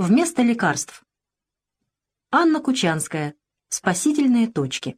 вместо лекарств. Анна Кучанская. Спасительные точки.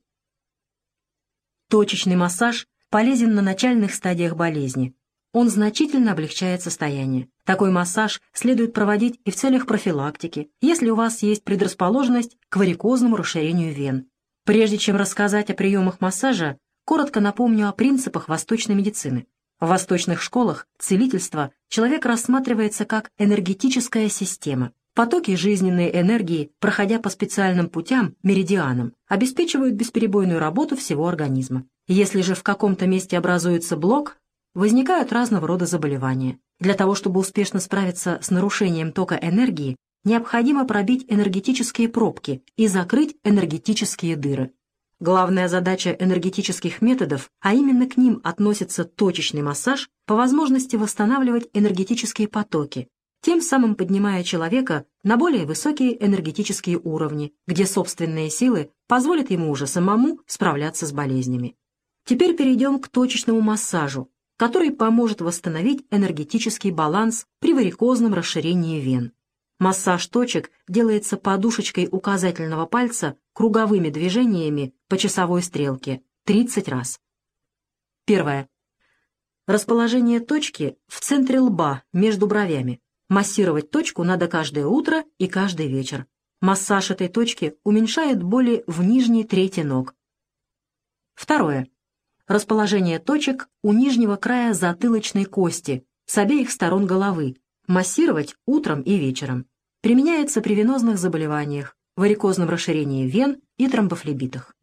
Точечный массаж полезен на начальных стадиях болезни. Он значительно облегчает состояние. Такой массаж следует проводить и в целях профилактики, если у вас есть предрасположенность к варикозному расширению вен. Прежде чем рассказать о приемах массажа, коротко напомню о принципах восточной медицины. В восточных школах целительство человек рассматривается как энергетическая система. Потоки жизненной энергии, проходя по специальным путям, меридианам, обеспечивают бесперебойную работу всего организма. Если же в каком-то месте образуется блок, возникают разного рода заболевания. Для того, чтобы успешно справиться с нарушением тока энергии, необходимо пробить энергетические пробки и закрыть энергетические дыры. Главная задача энергетических методов, а именно к ним относится точечный массаж, по возможности восстанавливать энергетические потоки, тем самым поднимая человека на более высокие энергетические уровни, где собственные силы позволят ему уже самому справляться с болезнями. Теперь перейдем к точечному массажу, который поможет восстановить энергетический баланс при варикозном расширении вен. Массаж точек делается подушечкой указательного пальца круговыми движениями по часовой стрелке 30 раз. Первое. Расположение точки в центре лба между бровями. Массировать точку надо каждое утро и каждый вечер. Массаж этой точки уменьшает боли в нижней трети ног. Второе. Расположение точек у нижнего края затылочной кости с обеих сторон головы. Массировать утром и вечером. Применяется при венозных заболеваниях, варикозном расширении вен и тромбофлебитах.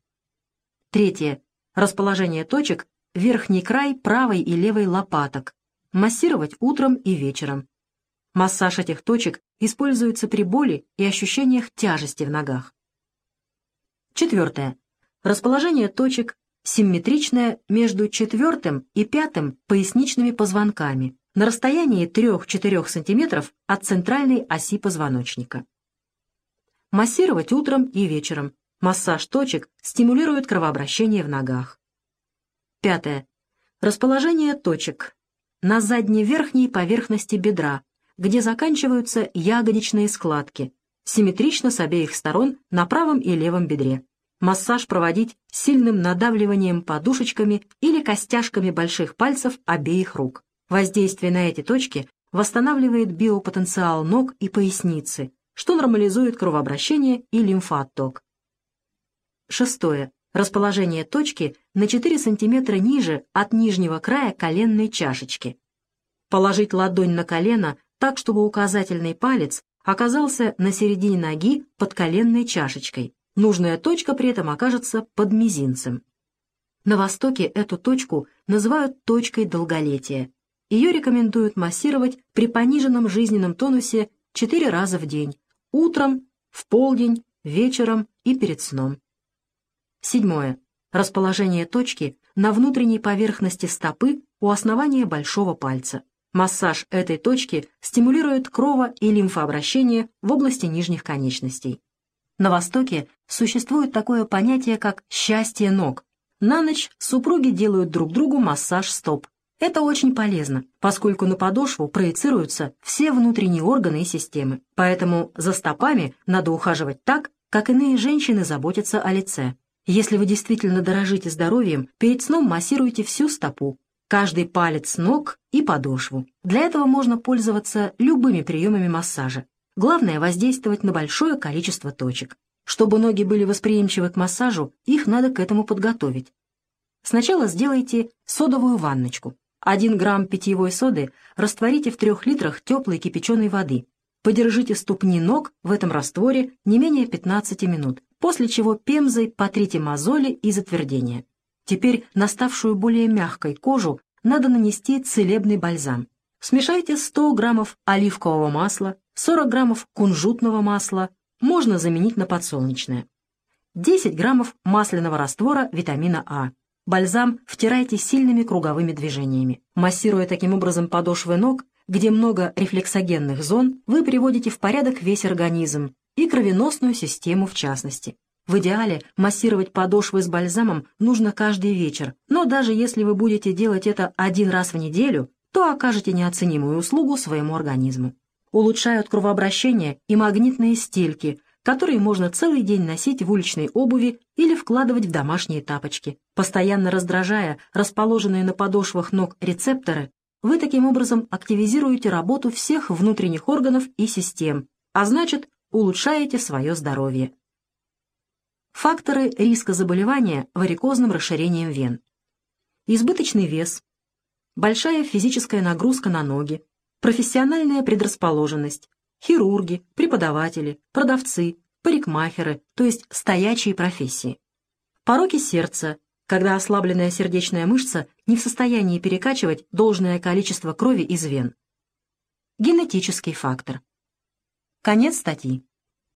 Третье. Расположение точек верхний край правой и левой лопаток. Массировать утром и вечером. Массаж этих точек используется при боли и ощущениях тяжести в ногах. Четвертое. Расположение точек симметричное между четвертым и пятым поясничными позвонками на расстоянии 3-4 см от центральной оси позвоночника. Массировать утром и вечером. Массаж точек стимулирует кровообращение в ногах. Пятое. Расположение точек на задней верхней поверхности бедра, где заканчиваются ягодичные складки, симметрично с обеих сторон на правом и левом бедре. Массаж проводить сильным надавливанием подушечками или костяшками больших пальцев обеих рук. Воздействие на эти точки восстанавливает биопотенциал ног и поясницы, что нормализует кровообращение и лимфоотток. Шестое. Расположение точки на 4 см ниже от нижнего края коленной чашечки. Положить ладонь на колено так, чтобы указательный палец оказался на середине ноги под коленной чашечкой. Нужная точка при этом окажется под мизинцем. На Востоке эту точку называют точкой долголетия. Ее рекомендуют массировать при пониженном жизненном тонусе 4 раза в день, утром, в полдень, вечером и перед сном. Седьмое. Расположение точки на внутренней поверхности стопы у основания большого пальца. Массаж этой точки стимулирует крово- и лимфообращение в области нижних конечностей. На Востоке существует такое понятие, как «счастье ног». На ночь супруги делают друг другу массаж стоп. Это очень полезно, поскольку на подошву проецируются все внутренние органы и системы. Поэтому за стопами надо ухаживать так, как иные женщины заботятся о лице. Если вы действительно дорожите здоровьем, перед сном массируйте всю стопу, каждый палец ног и подошву. Для этого можно пользоваться любыми приемами массажа. Главное воздействовать на большое количество точек. Чтобы ноги были восприимчивы к массажу, их надо к этому подготовить. Сначала сделайте содовую ванночку. 1 грамм питьевой соды растворите в 3 литрах теплой кипяченой воды. Подержите ступни ног в этом растворе не менее 15 минут, после чего пемзой потрите мозоли и затвердения. Теперь на ставшую более мягкой кожу надо нанести целебный бальзам. Смешайте 100 граммов оливкового масла, 40 граммов кунжутного масла, можно заменить на подсолнечное. 10 граммов масляного раствора витамина А, Бальзам втирайте сильными круговыми движениями. Массируя таким образом подошвы ног, где много рефлексогенных зон, вы приводите в порядок весь организм и кровеносную систему в частности. В идеале массировать подошвы с бальзамом нужно каждый вечер, но даже если вы будете делать это один раз в неделю, то окажете неоценимую услугу своему организму. улучшают кровообращение и магнитные стельки, которые можно целый день носить в уличной обуви или вкладывать в домашние тапочки. Постоянно раздражая расположенные на подошвах ног рецепторы, вы таким образом активизируете работу всех внутренних органов и систем, а значит, улучшаете свое здоровье. Факторы риска заболевания варикозным расширением вен. Избыточный вес, большая физическая нагрузка на ноги, профессиональная предрасположенность, хирурги, преподаватели, продавцы, парикмахеры, то есть стоячие профессии. Пороки сердца, когда ослабленная сердечная мышца не в состоянии перекачивать должное количество крови из вен. Генетический фактор. Конец статьи.